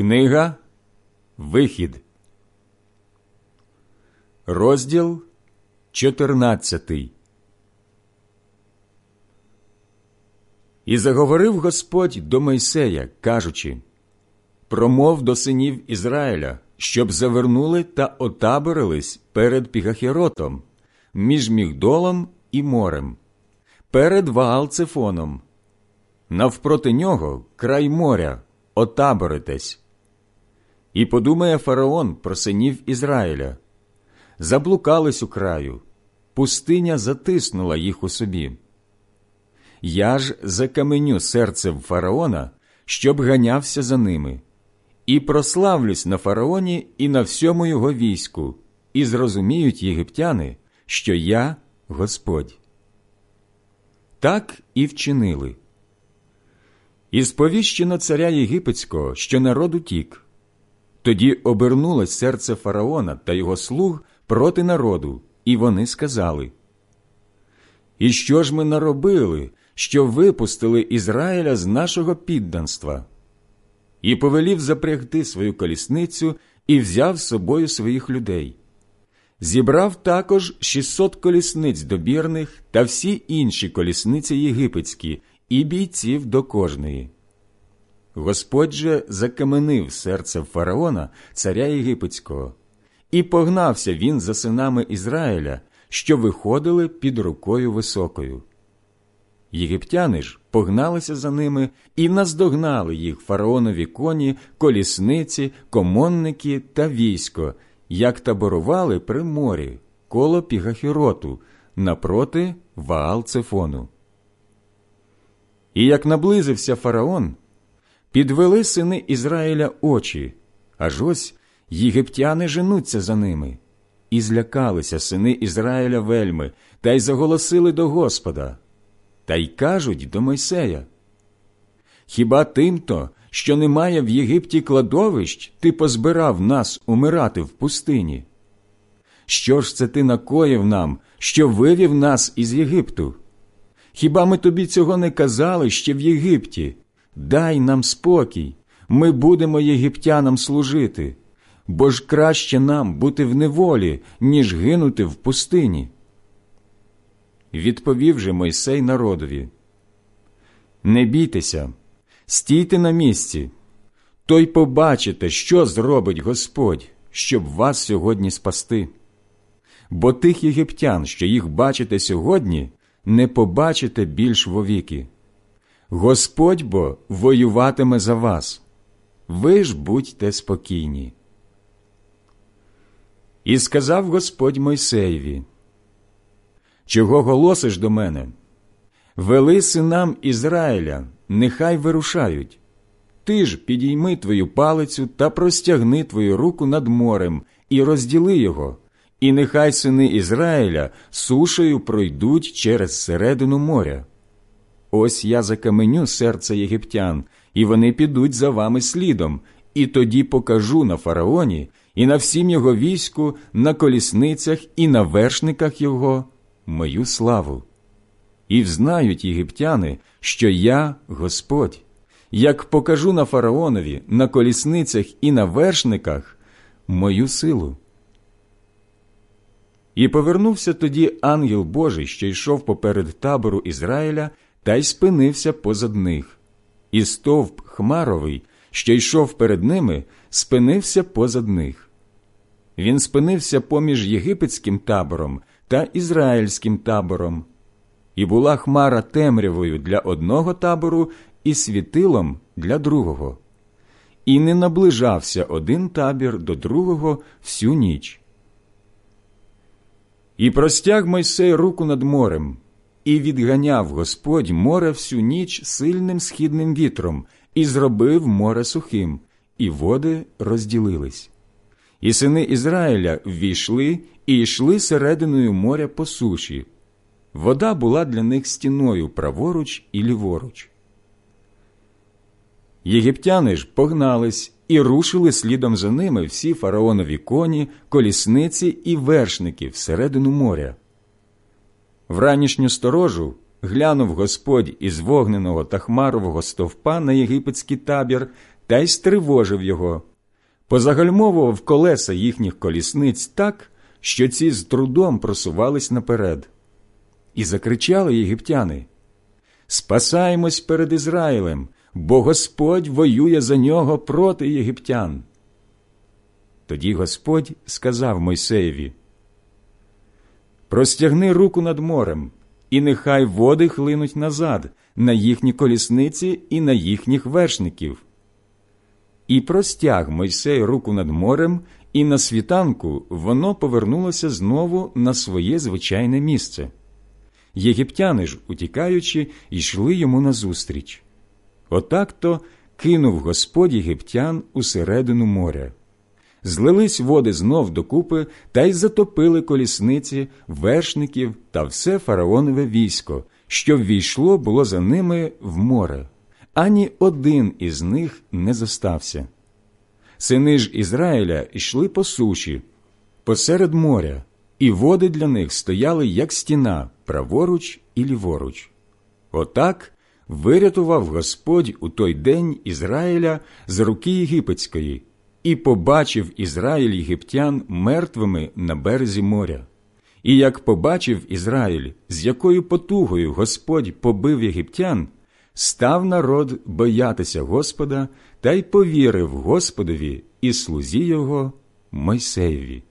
Книга Вихід, розділ 14 І заговорив Господь до Мойсея, кажучи Промов до синів Ізраїля, щоб завернули та отаборились перед Пігахіротом, між Мігдолом і морем, перед Ваалцефоном. Навпроти нього край моря, отаборитесь. І подумає фараон про синів Ізраїля заблукались у краю, пустиня затиснула їх у собі. Я ж закаменю серцем фараона, щоб ганявся за ними, і прославлюсь на фараоні і на всьому його війську, і зрозуміють єгиптяни, що я Господь. Так і вчинили. І сповіщено царя Єгипетського, що народ утік. Тоді обернулось серце фараона та його слуг проти народу, і вони сказали: І що ж ми наробили, що випустили Ізраїля з нашого підданства? І повелів запрягти свою колісницю і взяв з собою своїх людей. Зібрав також 600 колісниць добірних та всі інші колісниці єгипетські і бійців до кожної. Господь же закаменив серце фараона, царя єгипетського, і погнався він за синами Ізраїля, що виходили під рукою високою. Єгиптяни ж погналися за ними і наздогнали їх фараонові коні, колісниці, комонники та військо, як таборували при морі коло Пігахіроту напроти Ваал-Цефону. І як наблизився фараон, підвели сини Ізраїля очі, аж ось єгиптяни женуться за ними, і злякалися сини Ізраїля вельми, та й заголосили до Господа, та й кажуть до Мойсея. Хіба тимто, що немає в Єгипті кладовищ, ти позбирав нас умирати в пустині? Що ж це ти накоїв нам, що вивів нас із Єгипту? Хіба ми тобі цього не казали ще в Єгипті? Дай нам спокій, ми будемо єгиптянам служити, бо ж краще нам бути в неволі, ніж гинути в пустині. Відповів же Мойсей народові Не бійтеся, стійте на місці, то й побачите, що зробить Господь, щоб вас сьогодні спасти. Бо тих єгиптян, що їх бачите сьогодні, не побачите більш вовіки. Господь бо воюватиме за вас. Ви ж будьте спокійні. І сказав Господь Мойсеєві, Чого голосиш до мене? Вели синам Ізраїля, нехай вирушають. Ти ж підійми твою палицю та простягни твою руку над морем і розділи його, і нехай сини Ізраїля сушею пройдуть через середину моря. Ось я закаменю серце єгиптян, і вони підуть за вами слідом, і тоді покажу на фараоні і на всім його війську, на колісницях і на вершниках його мою славу. І взнають єгиптяни, що я Господь, як покажу на фараонові, на колісницях і на вершниках мою силу. І повернувся тоді ангел Божий, що йшов поперед табору Ізраїля, та й спинився позад них. І стовп Хмаровий, що йшов перед ними, спинився позад них. Він спинився поміж єгипетським табором та ізраїльським табором, і була хмара темрявою для одного табору і світилом для другого. І не наближався один табір до другого всю ніч. І простяг Мойсей руку над морем, і відганяв Господь море всю ніч сильним східним вітром, і зробив море сухим, і води розділились. І сини Ізраїля ввійшли і йшли серединою моря по суші. Вода була для них стіною праворуч і ліворуч. Єгиптяни ж погнались і рушили слідом за ними всі фараонові коні, колісниці і вершники всередину моря. В ранішню сторожу глянув Господь із вогненого та хмарового стовпа на єгипетський табір та й стривожив його, позагальмовував колеса їхніх колісниць так, що ці з трудом просувались наперед. І закричали єгиптяни Спасаємось перед Ізраїлем, бо Господь воює за нього проти єгиптян. Тоді Господь сказав Мойсеєві Простягни руку над морем, і нехай води хлинуть назад на їхні колісниці і на їхніх вершників. І простяг Мойсей руку над морем, і на світанку воно повернулося знову на своє звичайне місце. Єгиптяни ж, утікаючи, йшли йому назустріч. Отак то кинув Господь єгиптян усередину моря. Злились води знов докупи та й затопили колісниці, вершників та все фараонове військо, що ввійшло було за ними в море. Ані один із них не зостався. Сини ж Ізраїля йшли по суші, посеред моря, і води для них стояли, як стіна, праворуч і ліворуч. Отак вирятував Господь у той день Ізраїля з руки єгипетської, і побачив Ізраїль єгиптян мертвими на березі моря. І як побачив Ізраїль, з якою потугою Господь побив єгиптян, став народ боятися Господа та й повірив Господові і слузі його Мойсеєві.